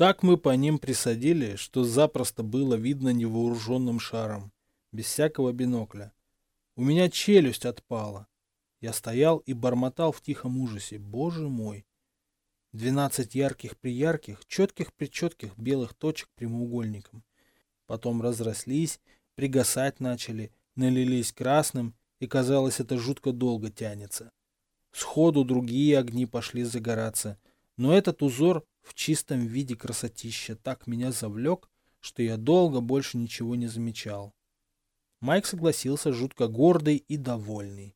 Так мы по ним присадили, что запросто было видно невооруженным шаром, без всякого бинокля. У меня челюсть отпала. Я стоял и бормотал в тихом ужасе. Боже мой! Двенадцать ярких-приярких, четких-причетких белых точек прямоугольником. Потом разрослись, пригасать начали, налились красным, и казалось, это жутко долго тянется. Сходу другие огни пошли загораться, но этот узор в чистом виде красотища так меня завлек, что я долго больше ничего не замечал. Майк согласился жутко гордый и довольный.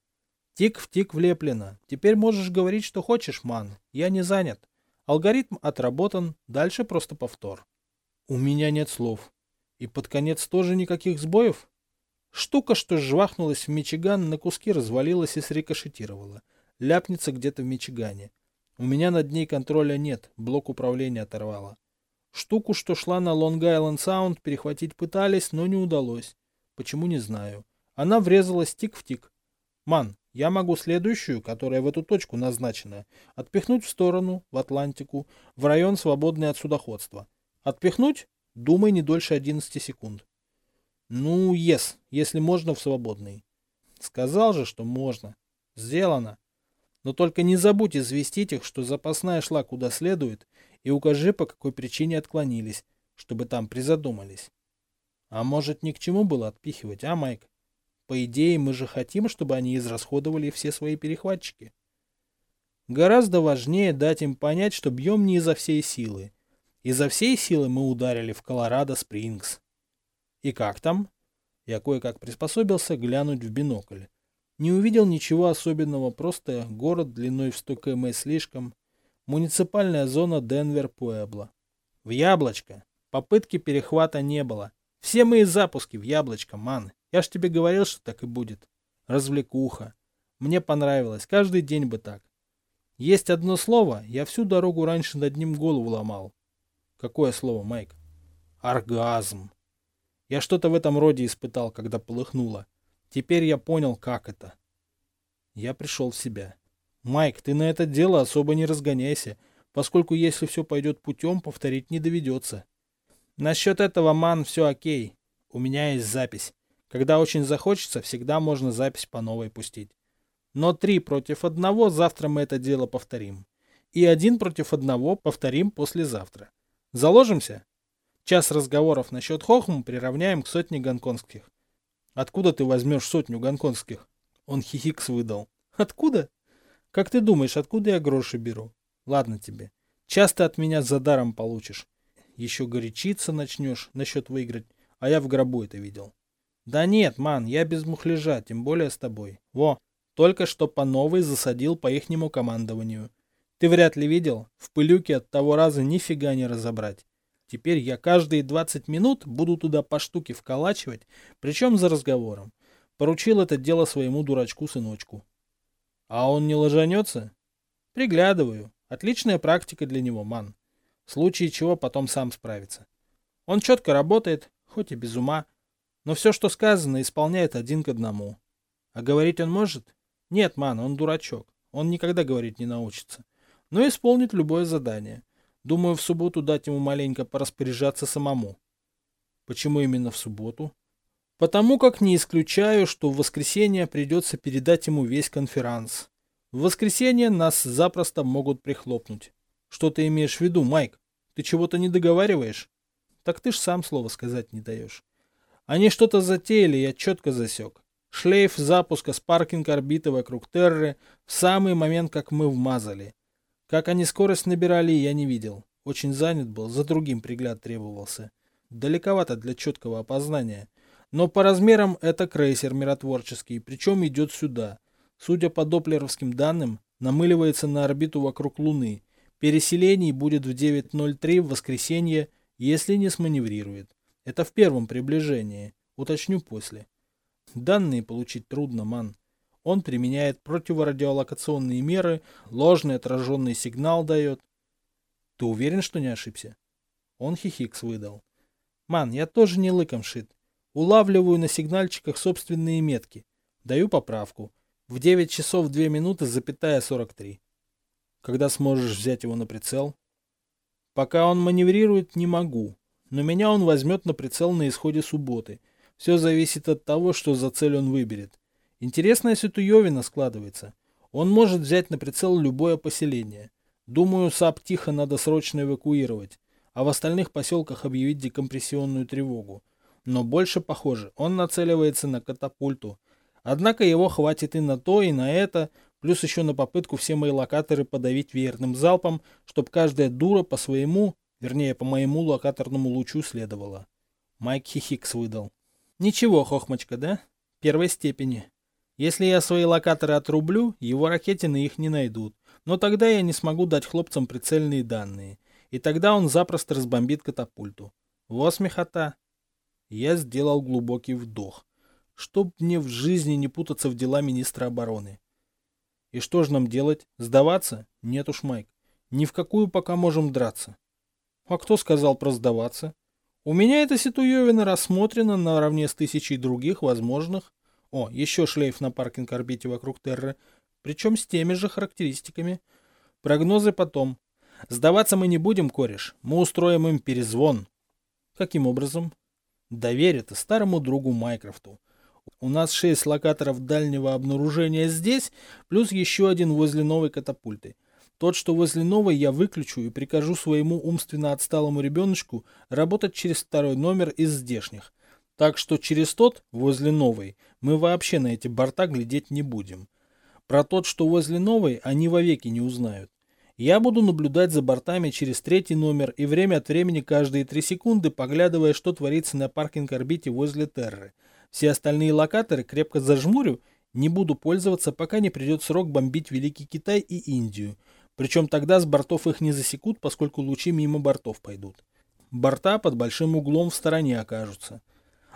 Тик в тик влеплено. Теперь можешь говорить, что хочешь, ман. Я не занят. Алгоритм отработан, дальше просто повтор. У меня нет слов. И под конец тоже никаких сбоев? Штука, что жвахнулась в Мичиган, на куски развалилась и срикошетировала. Ляпнется где-то в Мичигане. У меня над ней контроля нет, блок управления оторвало. Штуку, что шла на Лонг-Айленд-Саунд, перехватить пытались, но не удалось. Почему, не знаю. Она врезалась тик в тик. Ман, я могу следующую, которая в эту точку назначена, отпихнуть в сторону, в Атлантику, в район, свободный от судоходства. Отпихнуть? Думай не дольше 11 секунд. Ну, yes, если можно в свободный. Сказал же, что можно. Сделано. Но только не забудь известить их, что запасная шла куда следует, и укажи, по какой причине отклонились, чтобы там призадумались. А может, ни к чему было отпихивать, а, Майк? По идее, мы же хотим, чтобы они израсходовали все свои перехватчики. Гораздо важнее дать им понять, что бьем не изо всей силы. Изо всей силы мы ударили в Колорадо-Спрингс. И как там? Я кое-как приспособился глянуть в бинокль. Не увидел ничего особенного, просто город длиной в 100 км слишком. Муниципальная зона Денвер-Пуэбло. В яблочко. Попытки перехвата не было. Все мои запуски в яблочко, ман. Я ж тебе говорил, что так и будет. Развлекуха. Мне понравилось. Каждый день бы так. Есть одно слово, я всю дорогу раньше над ним голову ломал. Какое слово, Майк? Оргазм. Я что-то в этом роде испытал, когда полыхнуло. Теперь я понял, как это. Я пришел в себя. Майк, ты на это дело особо не разгоняйся, поскольку если все пойдет путем, повторить не доведется. Насчет этого, ман, все окей. У меня есть запись. Когда очень захочется, всегда можно запись по новой пустить. Но три против одного завтра мы это дело повторим. И один против одного повторим послезавтра. Заложимся? Час разговоров насчет Хохма приравняем к сотне гонконгских. Откуда ты возьмешь сотню гонконгских? Он хихикс выдал. Откуда? Как ты думаешь, откуда я гроши беру? Ладно тебе. Часто от меня за даром получишь. Еще горячиться начнешь насчет выиграть, а я в гробу это видел. Да нет, ман, я без мухляжа, тем более с тобой. Во, только что по новой засадил по ихнему командованию. Ты вряд ли видел? В пылюке от того раза нифига не разобрать. Теперь я каждые 20 минут буду туда по штуке вколачивать, причем за разговором. Поручил это дело своему дурачку-сыночку. А он не ложанется? Приглядываю. Отличная практика для него, ман. В случае чего потом сам справится. Он четко работает, хоть и без ума, но все, что сказано, исполняет один к одному. А говорить он может? Нет, ман, он дурачок. Он никогда говорить не научится. Но исполнит любое задание. Думаю, в субботу дать ему маленько пораспоряжаться самому. Почему именно в субботу? Потому как не исключаю, что в воскресенье придется передать ему весь конферанс. В воскресенье нас запросто могут прихлопнуть. Что ты имеешь в виду, Майк? Ты чего-то не договариваешь? Так ты ж сам слова сказать не даешь. Они что-то затеяли, я четко засек. Шлейф запуска с паркинг орбиты вокруг Терры в самый момент, как мы вмазали. Как они скорость набирали, я не видел. Очень занят был, за другим пригляд требовался. Далековато для четкого опознания. Но по размерам это крейсер миротворческий, причем идет сюда. Судя по доплеровским данным, намыливается на орбиту вокруг Луны. Переселений будет в 9.03 в воскресенье, если не сманеврирует. Это в первом приближении. Уточню после. Данные получить трудно, ман. Он применяет противорадиолокационные меры, ложный отраженный сигнал дает. Ты уверен, что не ошибся? Он хихикс выдал. Ман, я тоже не лыком шит. Улавливаю на сигнальчиках собственные метки. Даю поправку. В 9 часов 2 минуты запятая 43. Когда сможешь взять его на прицел? Пока он маневрирует, не могу. Но меня он возьмет на прицел на исходе субботы. Все зависит от того, что за цель он выберет. Интересная ситуевина складывается. Он может взять на прицел любое поселение. Думаю, САП тихо надо срочно эвакуировать, а в остальных поселках объявить декомпрессионную тревогу. Но больше похоже, он нацеливается на катапульту. Однако его хватит и на то, и на это, плюс еще на попытку все мои локаторы подавить веерным залпом, чтобы каждая дура по своему, вернее по моему локаторному лучу следовала. Майк Хихикс выдал. Ничего, хохмочка, да? Первой степени. Если я свои локаторы отрублю, его ракетины их не найдут. Но тогда я не смогу дать хлопцам прицельные данные. И тогда он запросто разбомбит катапульту. Во смехота. Я сделал глубокий вдох. Чтоб мне в жизни не путаться в дела министра обороны. И что же нам делать? Сдаваться? Нет уж, Майк. Ни в какую пока можем драться. А кто сказал про сдаваться? У меня эта ситуевина рассмотрена наравне с тысячей других возможных. О, еще шлейф на паркинг-орбите вокруг Терры причем с теми же характеристиками. Прогнозы потом. Сдаваться мы не будем, кореш. Мы устроим им перезвон. Каким образом? Доверь это старому другу Майкрофту. У нас шесть локаторов дальнего обнаружения здесь, плюс еще один возле новой катапульты. Тот, что возле новой, я выключу и прикажу своему умственно отсталому ребеночку работать через второй номер из здешних. Так что через тот, возле новой, мы вообще на эти борта глядеть не будем. Про тот, что возле новой, они вовеки не узнают. Я буду наблюдать за бортами через третий номер и время от времени каждые три секунды поглядывая, что творится на паркинг-орбите возле Терры. Все остальные локаторы крепко зажмурю, не буду пользоваться, пока не придет срок бомбить Великий Китай и Индию. Причем тогда с бортов их не засекут, поскольку лучи мимо бортов пойдут. Борта под большим углом в стороне окажутся.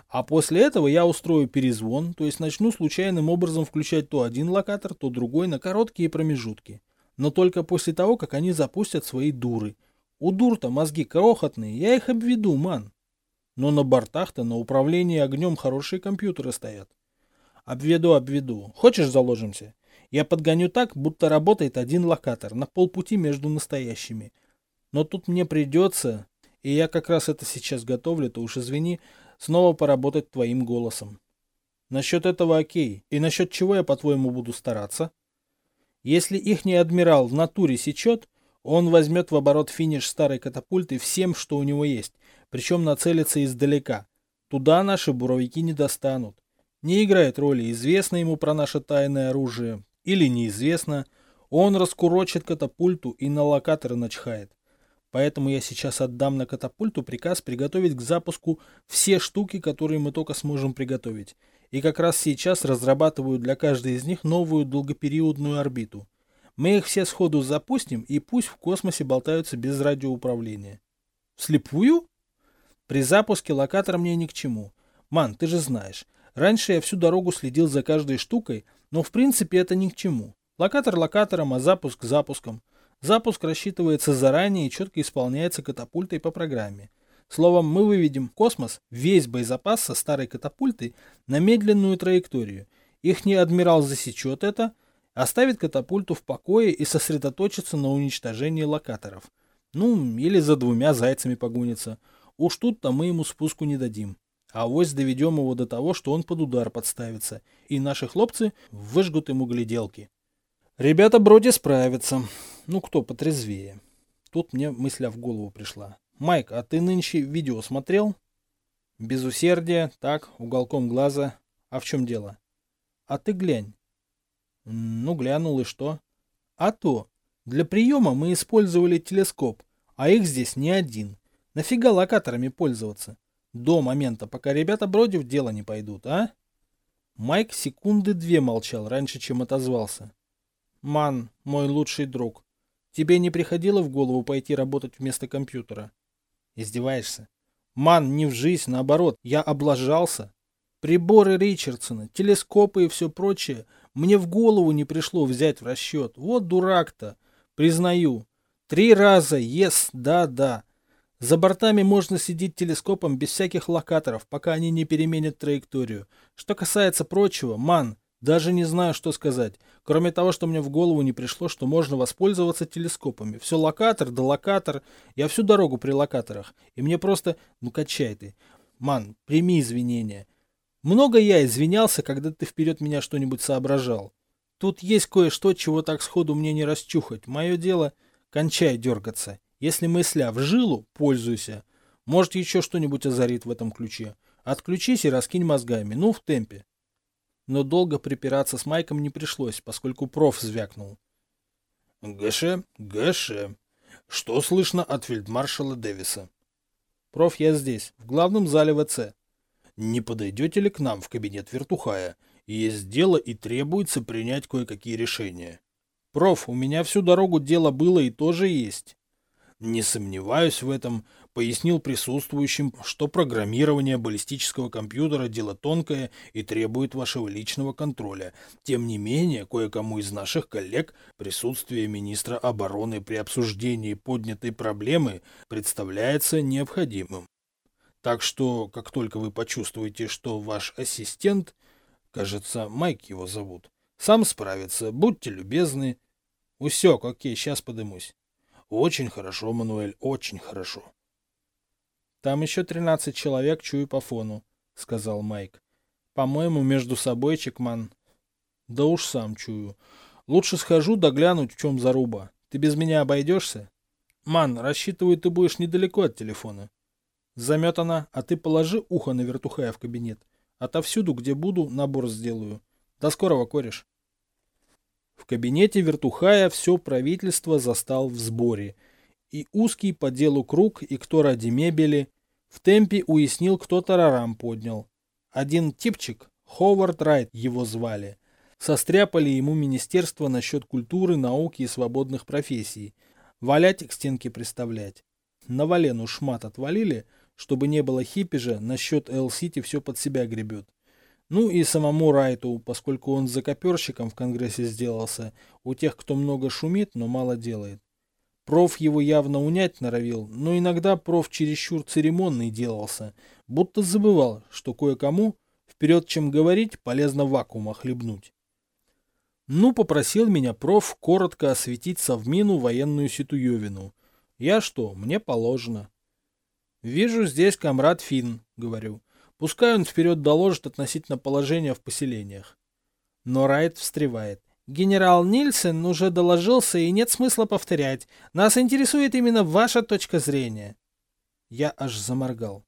А после этого я устрою перезвон, то есть начну случайным образом включать то один локатор, то другой на короткие промежутки. Но только после того, как они запустят свои дуры. У дур-то мозги крохотные, я их обведу, ман. Но на бортах-то на управлении огнем хорошие компьютеры стоят. Обведу, обведу. Хочешь заложимся? Я подгоню так, будто работает один локатор на полпути между настоящими. Но тут мне придется, и я как раз это сейчас готовлю, то уж извини, снова поработать твоим голосом. Насчет этого окей. И насчет чего я, по-твоему, буду стараться? Если ихний адмирал в натуре сечет, он возьмет в оборот финиш старой катапульты всем, что у него есть, причем нацелится издалека. Туда наши буровики не достанут. Не играет роли, известно ему про наше тайное оружие или неизвестно. Он раскурочит катапульту и на локаторы начхает. Поэтому я сейчас отдам на катапульту приказ приготовить к запуску все штуки, которые мы только сможем приготовить. И как раз сейчас разрабатываю для каждой из них новую долгопериодную орбиту. Мы их все сходу запустим, и пусть в космосе болтаются без радиоуправления. Вслепую? При запуске локатора мне ни к чему. Ман, ты же знаешь, раньше я всю дорогу следил за каждой штукой, но в принципе это ни к чему. Локатор локатором, а запуск запуском. Запуск рассчитывается заранее и четко исполняется катапультой по программе. Словом, мы выведем в космос весь боезапас со старой катапультой на медленную траекторию. Ихний адмирал засечет это, оставит катапульту в покое и сосредоточится на уничтожении локаторов. Ну, или за двумя зайцами погонится. Уж тут-то мы ему спуску не дадим. А вось доведем его до того, что он под удар подставится, и наши хлопцы выжгут ему гляделки. Ребята вроде справятся. Ну, кто потрезвее. Тут мне мысля в голову пришла. Майк, а ты нынче видео смотрел? Без усердия, так, уголком глаза. А в чем дело? А ты глянь. Ну, глянул и что? А то, для приема мы использовали телескоп, а их здесь не один. Нафига локаторами пользоваться? До момента, пока ребята броди в дело не пойдут, а? Майк секунды две молчал, раньше, чем отозвался. Ман, мой лучший друг, тебе не приходило в голову пойти работать вместо компьютера? Издеваешься? Ман, не в жизнь, наоборот, я облажался. Приборы Ричардсона, телескопы и все прочее мне в голову не пришло взять в расчет. Вот дурак-то, признаю. Три раза, yes, да-да. За бортами можно сидеть телескопом без всяких локаторов, пока они не переменят траекторию. Что касается прочего, ман, Даже не знаю, что сказать. Кроме того, что мне в голову не пришло, что можно воспользоваться телескопами. Все локатор да локатор. Я всю дорогу при локаторах. И мне просто... Ну, качай ты. Ман, прими извинения. Много я извинялся, когда ты вперед меня что-нибудь соображал. Тут есть кое-что, чего так сходу мне не расчухать. Мое дело... Кончай дергаться. Если мысля в жилу, пользуйся. Может, еще что-нибудь озарит в этом ключе. Отключись и раскинь мозгами. Ну, в темпе но долго припираться с Майком не пришлось, поскольку проф звякнул. «Гэше, Гэше, что слышно от фельдмаршала Дэвиса?» «Проф, я здесь, в главном зале ВЦ». «Не подойдете ли к нам в кабинет Вертухая? Есть дело и требуется принять кое-какие решения». «Проф, у меня всю дорогу дело было и тоже есть». Не сомневаюсь в этом, пояснил присутствующим, что программирование баллистического компьютера – дело тонкое и требует вашего личного контроля. Тем не менее, кое-кому из наших коллег присутствие министра обороны при обсуждении поднятой проблемы представляется необходимым. Так что, как только вы почувствуете, что ваш ассистент, кажется, Майк его зовут, сам справится, будьте любезны. Усек, окей, сейчас подымусь. Очень хорошо, Мануэль, очень хорошо. Там еще 13 человек, чую по фону, сказал Майк. По-моему, между собой, Чекман. Да уж сам чую. Лучше схожу да глянуть, в чем заруба. Ты без меня обойдешься? Ман, рассчитываю, ты будешь недалеко от телефона. Заметана, а ты положи ухо на вертухая в кабинет. Отовсюду, где буду, набор сделаю. До скорого, кореш. В кабинете вертухая все правительство застал в сборе. И узкий по делу круг, и кто ради мебели. В темпе уяснил, кто тарарам поднял. Один типчик, Ховард Райт его звали. Состряпали ему министерство насчет культуры, науки и свободных профессий. Валять к стенке приставлять. На Валену шмат отвалили, чтобы не было хиппи насчет Эл-Сити все под себя гребет. Ну и самому Райту, поскольку он закоперщиком в Конгрессе сделался, у тех, кто много шумит, но мало делает. Проф его явно унять норовил, но иногда проф чересчур церемонный делался, будто забывал, что кое-кому, вперед чем говорить, полезно вакуума хлебнуть. Ну, попросил меня проф коротко осветить совмину военную ситуевину. Я что, мне положено. Вижу здесь комрад Фин, говорю. Пускай он вперед доложит относительно положения в поселениях. Но Райт встревает. Генерал Нильсен уже доложился, и нет смысла повторять. Нас интересует именно ваша точка зрения. Я аж заморгал.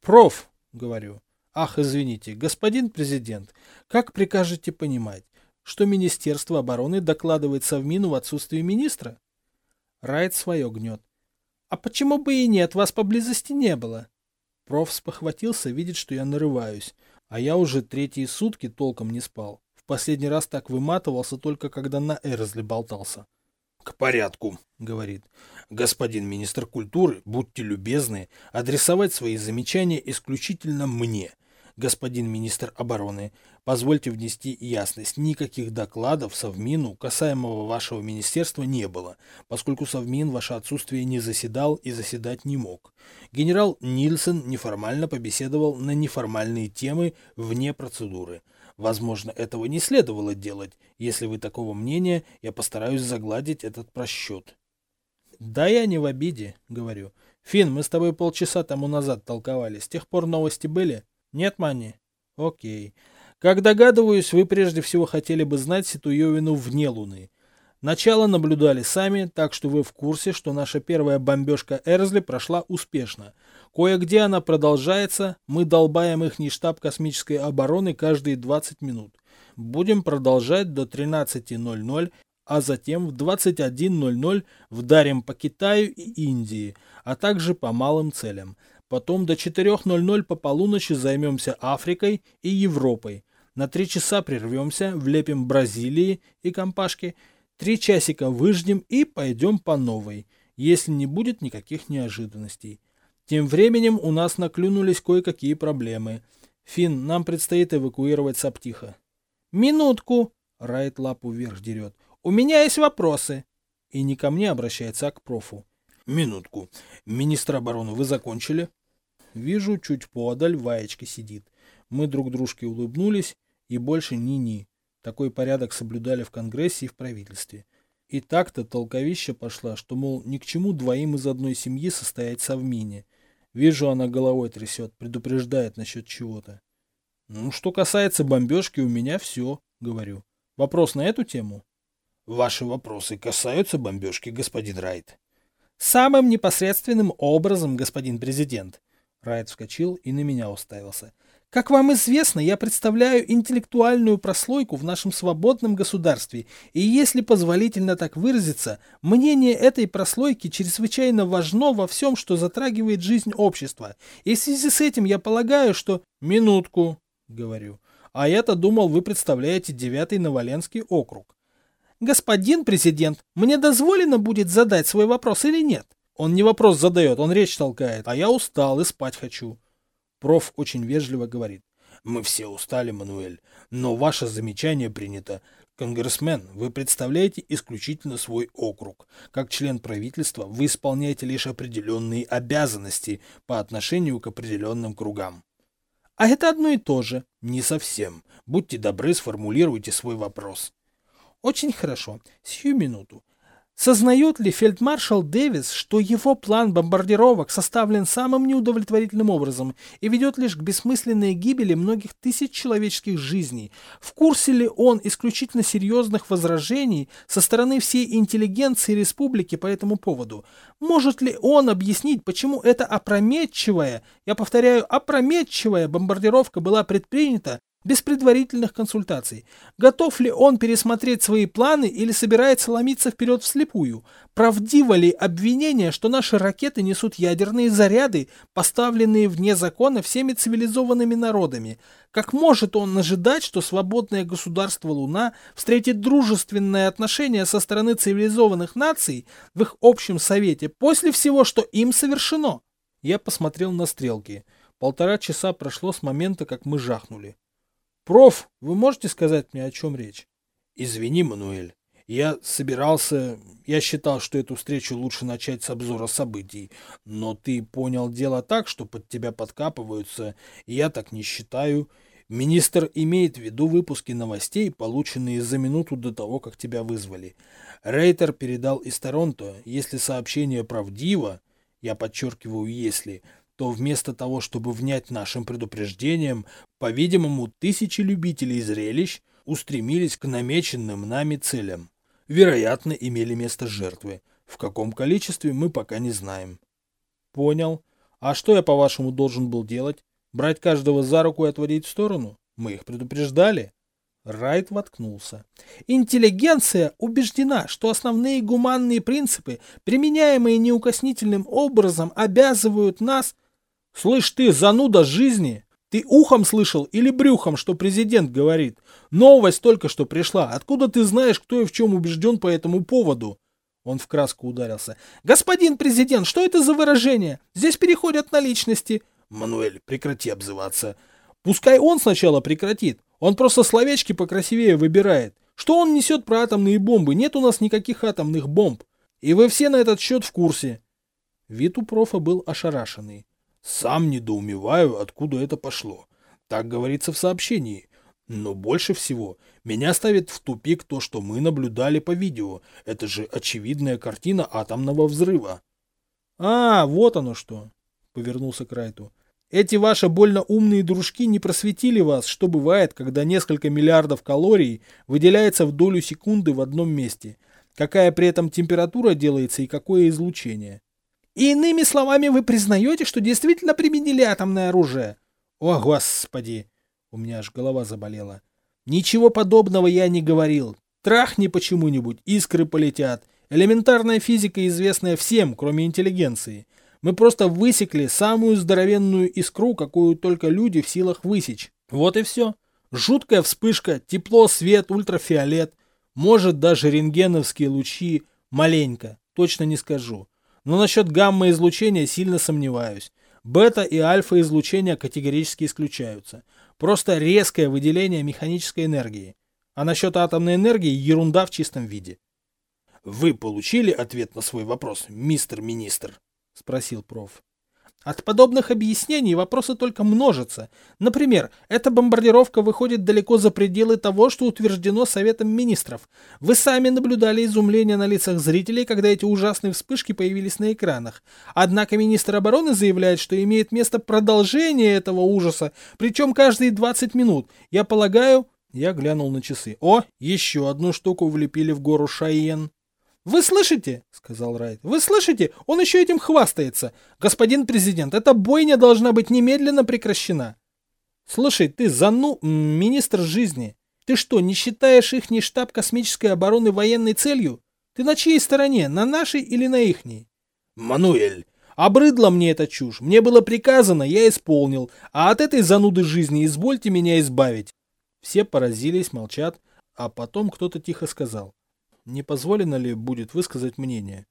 Проф, говорю. Ах, извините, господин президент, как прикажете понимать, что Министерство обороны докладывает Совмину в отсутствии министра? Райт свое гнет. А почему бы и нет, вас поблизости не было? Проф спохватился, видит, что я нарываюсь, а я уже третьи сутки толком не спал. Последний раз так выматывался только когда на Эрзле болтался. «К порядку», — говорит. «Господин министр культуры, будьте любезны адресовать свои замечания исключительно мне господин министр обороны, позвольте внести ясность. Никаких докладов Совмину касаемого вашего министерства не было, поскольку Совмин ваше отсутствие не заседал и заседать не мог. Генерал Нильсон неформально побеседовал на неформальные темы вне процедуры. Возможно, этого не следовало делать. Если вы такого мнения, я постараюсь загладить этот просчет. Да я не в обиде, говорю. Фин, мы с тобой полчаса тому назад толковали. С тех пор новости были? Нет, Манни? Окей. Как догадываюсь, вы прежде всего хотели бы знать Ситуевину вне Луны. Начало наблюдали сами, так что вы в курсе, что наша первая бомбежка Эрзли прошла успешно. Кое-где она продолжается, мы долбаем ихний штаб космической обороны каждые 20 минут. Будем продолжать до 13.00, а затем в 21.00 вдарим по Китаю и Индии, а также по малым целям. Потом до 4.00 по полуночи займемся Африкой и Европой. На три часа прервемся, влепим Бразилии и компашки. Три часика выждем и пойдем по новой, если не будет никаких неожиданностей. Тем временем у нас наклюнулись кое-какие проблемы. Фин, нам предстоит эвакуировать Саптиха. Минутку! Райт лапу вверх дерет. У меня есть вопросы. И не ко мне обращается, а к профу. Минутку. Министр обороны, вы закончили? Вижу, чуть подаль Ваечка сидит. Мы друг дружке улыбнулись, и больше ни-ни. Такой порядок соблюдали в Конгрессе и в правительстве. И так-то толковища пошла, что, мол, ни к чему двоим из одной семьи состоять совмине. Вижу, она головой трясет, предупреждает насчет чего-то. Ну, что касается бомбежки, у меня все, говорю. Вопрос на эту тему? Ваши вопросы касаются бомбежки, господин Райт. Самым непосредственным образом, господин президент. Райт вскочил и на меня уставился. Как вам известно, я представляю интеллектуальную прослойку в нашем свободном государстве, и если позволительно так выразиться, мнение этой прослойки чрезвычайно важно во всем, что затрагивает жизнь общества. И в связи с этим я полагаю, что... Минутку, говорю. А я-то думал, вы представляете девятый Новоленский округ. Господин президент, мне дозволено будет задать свой вопрос или нет? Он не вопрос задает, он речь толкает, а я устал и спать хочу. Проф очень вежливо говорит. Мы все устали, Мануэль, но ваше замечание принято. Конгрессмен, вы представляете исключительно свой округ. Как член правительства вы исполняете лишь определенные обязанности по отношению к определенным кругам. А это одно и то же. Не совсем. Будьте добры, сформулируйте свой вопрос. Очень хорошо. Сию минуту. Сознает ли фельдмаршал Дэвис, что его план бомбардировок составлен самым неудовлетворительным образом и ведет лишь к бессмысленной гибели многих тысяч человеческих жизней? В курсе ли он исключительно серьезных возражений со стороны всей интеллигенции республики по этому поводу? Может ли он объяснить, почему эта опрометчивая, я повторяю, опрометчивая бомбардировка была предпринята без предварительных консультаций. Готов ли он пересмотреть свои планы или собирается ломиться вперед вслепую? Правдиво ли обвинение, что наши ракеты несут ядерные заряды, поставленные вне закона всеми цивилизованными народами? Как может он ожидать, что свободное государство Луна встретит дружественное отношение со стороны цивилизованных наций в их общем совете после всего, что им совершено? Я посмотрел на стрелки. Полтора часа прошло с момента, как мы жахнули. Проф, вы можете сказать мне, о чем речь? Извини, Мануэль. Я собирался... Я считал, что эту встречу лучше начать с обзора событий. Но ты понял дело так, что под тебя подкапываются. Я так не считаю. Министр имеет в виду выпуски новостей, полученные за минуту до того, как тебя вызвали. Рейтер передал из Торонто, если сообщение правдиво, я подчеркиваю «если», то вместо того, чтобы внять нашим предупреждениям, по-видимому, тысячи любителей зрелищ устремились к намеченным нами целям. Вероятно, имели место жертвы. В каком количестве мы пока не знаем. Понял. А что я, по-вашему, должен был делать? Брать каждого за руку и отводить в сторону? Мы их предупреждали. Райт воткнулся. Интеллигенция убеждена, что основные гуманные принципы, применяемые неукоснительным образом, обязывают нас Слышь ты, зануда жизни, ты ухом слышал или брюхом, что президент говорит? Новость только что пришла. Откуда ты знаешь, кто и в чем убежден по этому поводу? Он в краску ударился. Господин президент, что это за выражение? Здесь переходят на личности. Мануэль, прекрати обзываться. Пускай он сначала прекратит. Он просто словечки покрасивее выбирает. Что он несет про атомные бомбы? Нет у нас никаких атомных бомб. И вы все на этот счет в курсе. Вид у профа был ошарашенный. Сам недоумеваю, откуда это пошло. Так говорится в сообщении. Но больше всего меня ставит в тупик то, что мы наблюдали по видео. Это же очевидная картина атомного взрыва. А, вот оно что. Повернулся к Райту. Эти ваши больно умные дружки не просветили вас, что бывает, когда несколько миллиардов калорий выделяется в долю секунды в одном месте. Какая при этом температура делается и какое излучение. Иными словами, вы признаете, что действительно применили атомное оружие? О, господи! У меня аж голова заболела. Ничего подобного я не говорил. Трахни почему-нибудь, искры полетят. Элементарная физика, известная всем, кроме интеллигенции. Мы просто высекли самую здоровенную искру, какую только люди в силах высечь. Вот и все. Жуткая вспышка, тепло, свет, ультрафиолет. Может, даже рентгеновские лучи. Маленько, точно не скажу. Но насчет гамма-излучения сильно сомневаюсь. Бета и альфа-излучения категорически исключаются. Просто резкое выделение механической энергии. А насчет атомной энергии ерунда в чистом виде. «Вы получили ответ на свой вопрос, мистер министр?» – спросил проф. От подобных объяснений вопросы только множатся. Например, эта бомбардировка выходит далеко за пределы того, что утверждено Советом Министров. Вы сами наблюдали изумление на лицах зрителей, когда эти ужасные вспышки появились на экранах. Однако министр обороны заявляет, что имеет место продолжение этого ужаса, причем каждые 20 минут. Я полагаю... Я глянул на часы. О, еще одну штуку влепили в гору Шайен. «Вы слышите?» — сказал Райт. «Вы слышите? Он еще этим хвастается. Господин президент, эта бойня должна быть немедленно прекращена». «Слушай, ты зану... министр жизни. Ты что, не считаешь ихний штаб космической обороны военной целью? Ты на чьей стороне? На нашей или на ихней?» «Мануэль, Обрыдла мне эта чушь. Мне было приказано, я исполнил. А от этой зануды жизни извольте меня избавить. Все поразились, молчат, а потом кто-то тихо сказал не позволено ли будет высказать мнение?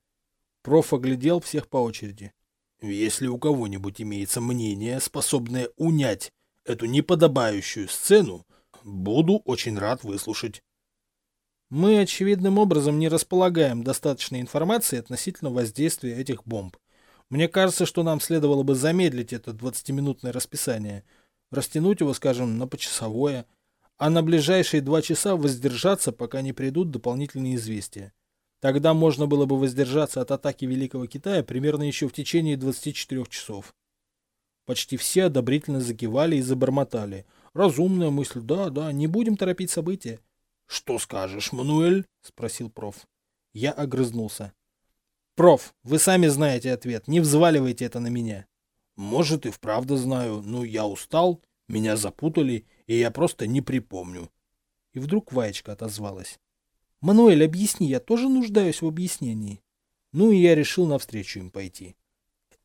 Проф оглядел всех по очереди. Если у кого-нибудь имеется мнение, способное унять эту неподобающую сцену, буду очень рад выслушать. Мы очевидным образом не располагаем достаточной информации относительно воздействия этих бомб. Мне кажется, что нам следовало бы замедлить это 20-минутное расписание, растянуть его, скажем, на почасовое, а на ближайшие два часа воздержаться, пока не придут дополнительные известия. Тогда можно было бы воздержаться от атаки Великого Китая примерно еще в течение 24 часов. Почти все одобрительно закивали и забормотали. Разумная мысль, да, да, не будем торопить события. — Что скажешь, Мануэль? — спросил проф. Я огрызнулся. — Проф, вы сами знаете ответ, не взваливайте это на меня. — Может и вправду знаю, но я устал, меня запутали, и я просто не припомню. И вдруг Ваечка отозвалась. «Мануэль, объясни, я тоже нуждаюсь в объяснении». Ну и я решил навстречу им пойти.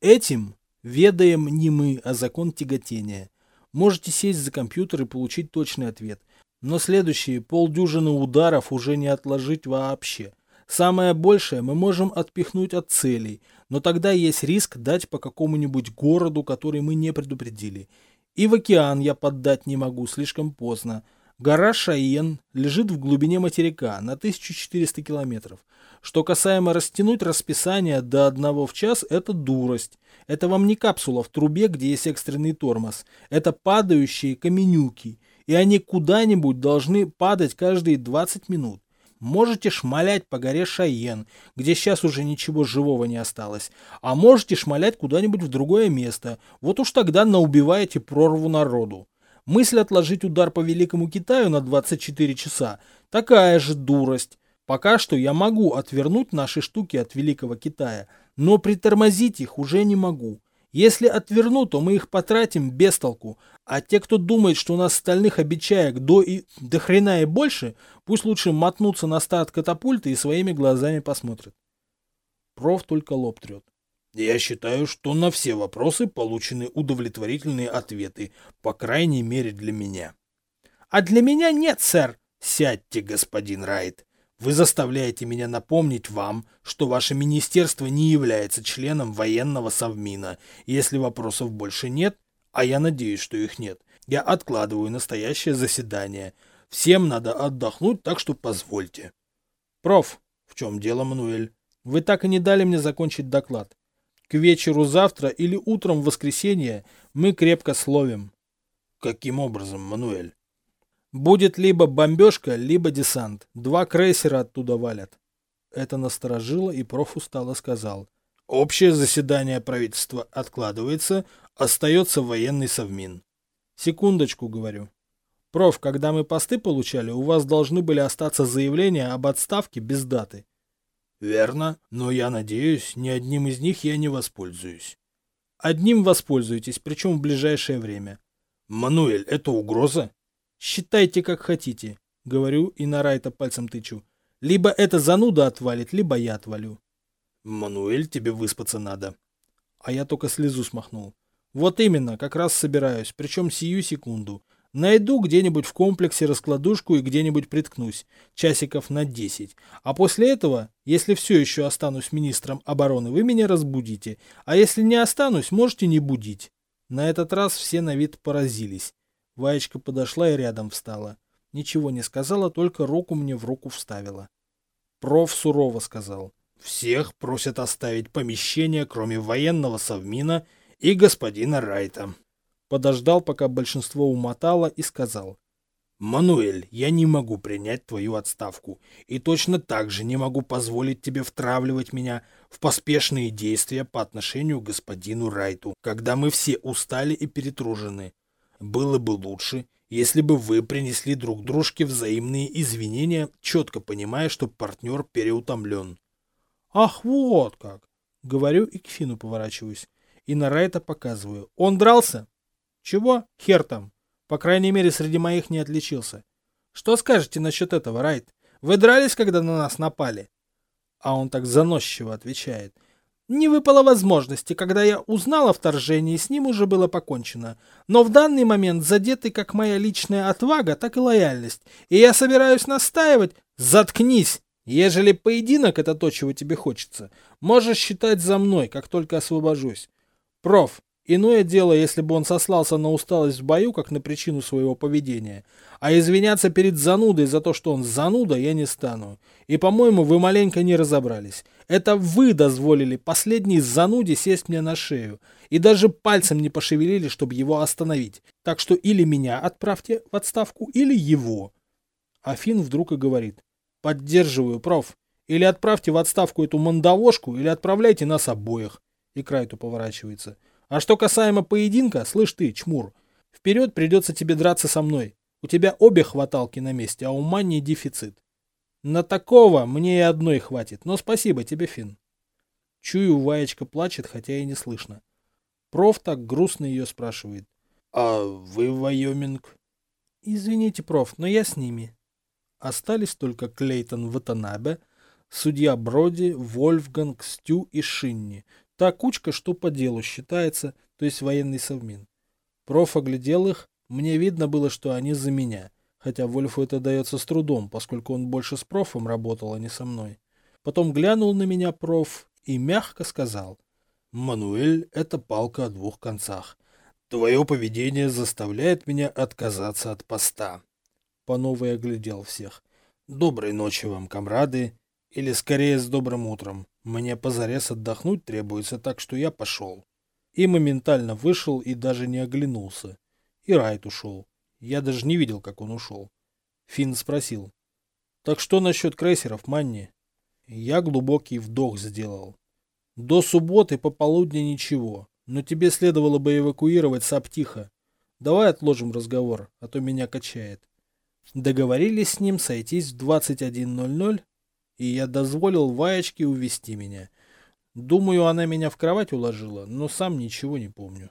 Этим ведаем не мы, а закон тяготения. Можете сесть за компьютер и получить точный ответ. Но следующие полдюжины ударов уже не отложить вообще. Самое большее мы можем отпихнуть от целей, но тогда есть риск дать по какому-нибудь городу, который мы не предупредили. И в океан я поддать не могу, слишком поздно. Гора Шаен лежит в глубине материка на 1400 километров. Что касаемо растянуть расписание до одного в час, это дурость. Это вам не капсула в трубе, где есть экстренный тормоз. Это падающие каменюки. И они куда-нибудь должны падать каждые 20 минут. Можете шмалять по горе Шайен, где сейчас уже ничего живого не осталось. А можете шмалять куда-нибудь в другое место. Вот уж тогда наубиваете прорву народу. Мысль отложить удар по Великому Китаю на 24 часа – такая же дурость. Пока что я могу отвернуть наши штуки от Великого Китая, но притормозить их уже не могу. Если отверну, то мы их потратим без толку. А те, кто думает, что у нас стальных обечаек до и до хрена и больше, пусть лучше мотнутся на старт катапульты и своими глазами посмотрят. Проф только лоб трет. Я считаю, что на все вопросы получены удовлетворительные ответы, по крайней мере для меня. А для меня нет, сэр. Сядьте, господин Райт. Вы заставляете меня напомнить вам, что ваше министерство не является членом военного совмина. Если вопросов больше нет, а я надеюсь, что их нет, я откладываю настоящее заседание. Всем надо отдохнуть, так что позвольте. Проф, в чем дело, Мануэль? Вы так и не дали мне закончить доклад. К вечеру завтра или утром в воскресенье мы крепко словим. Каким образом, Мануэль? Будет либо бомбежка, либо десант. Два крейсера оттуда валят. Это насторожило, и проф устало сказал. Общее заседание правительства откладывается, остается военный совмин. Секундочку, говорю. Проф, когда мы посты получали, у вас должны были остаться заявления об отставке без даты. Верно, но я надеюсь, ни одним из них я не воспользуюсь. Одним воспользуетесь, причем в ближайшее время. Мануэль, это угроза? Считайте, как хотите, говорю и на Райта пальцем тычу. Либо эта зануда отвалит, либо я отвалю. Мануэль, тебе выспаться надо. А я только слезу смахнул. Вот именно, как раз собираюсь, причем сию секунду. Найду где-нибудь в комплексе раскладушку и где-нибудь приткнусь. Часиков на 10. А после этого, если все еще останусь министром обороны, вы меня разбудите. А если не останусь, можете не будить. На этот раз все на вид поразились. Ваечка подошла и рядом встала. Ничего не сказала, только руку мне в руку вставила. Проф сурово сказал. Всех просят оставить помещение, кроме военного совмина и господина Райта. Подождал, пока большинство умотало, и сказал. «Мануэль, я не могу принять твою отставку, и точно так же не могу позволить тебе втравливать меня в поспешные действия по отношению к господину Райту, когда мы все устали и перетружены. Было бы лучше, если бы вы принесли друг дружке взаимные извинения, четко понимая, что партнер переутомлен». «Ах, вот как!» — говорю и к Фину поворачиваюсь. И на Райта показываю. «Он дрался?» «Чего? Хер там!» По крайней мере, среди моих не отличился. Что скажете насчет этого, Райт? Вы дрались, когда на нас напали? А он так заносчиво отвечает. Не выпало возможности, когда я узнал о вторжении, с ним уже было покончено. Но в данный момент задеты как моя личная отвага, так и лояльность. И я собираюсь настаивать. Заткнись! Ежели поединок это то, чего тебе хочется, можешь считать за мной, как только освобожусь. Проф, Иное дело, если бы он сослался на усталость в бою, как на причину своего поведения. А извиняться перед занудой за то, что он зануда, я не стану. И, по-моему, вы маленько не разобрались. Это вы дозволили последней зануде сесть мне на шею. И даже пальцем не пошевелили, чтобы его остановить. Так что или меня отправьте в отставку, или его. Афин вдруг и говорит. Поддерживаю, проф. Или отправьте в отставку эту мандавошку, или отправляйте нас обоих. И Крайту поворачивается. А что касаемо поединка, слышь ты, чмур, вперед придется тебе драться со мной. У тебя обе хваталки на месте, а у Манни дефицит. На такого мне и одной хватит, но спасибо тебе, Фин. Чую, Ваечка плачет, хотя и не слышно. Проф так грустно ее спрашивает. А вы Вайоминг? Извините, проф, но я с ними. Остались только Клейтон Ватанабе, судья Броди, Вольфганг, Стю и Шинни, Та кучка, что по делу считается, то есть военный совмин. Проф оглядел их, мне видно было, что они за меня, хотя Вольфу это дается с трудом, поскольку он больше с профом работал, а не со мной. Потом глянул на меня проф и мягко сказал. «Мануэль — это палка о двух концах. Твое поведение заставляет меня отказаться от поста». По новой оглядел всех. «Доброй ночи вам, комрады, или скорее с добрым утром. Мне позарез отдохнуть требуется, так что я пошел. И моментально вышел и даже не оглянулся. И Райт ушел. Я даже не видел, как он ушел. Финн спросил. Так что насчет крейсеров, Манни? Я глубокий вдох сделал. До субботы пополудня ничего, но тебе следовало бы эвакуировать Саптиха. Давай отложим разговор, а то меня качает. Договорились с ним сойтись в 21.00 и я дозволил Ваечке увести меня. Думаю, она меня в кровать уложила, но сам ничего не помню.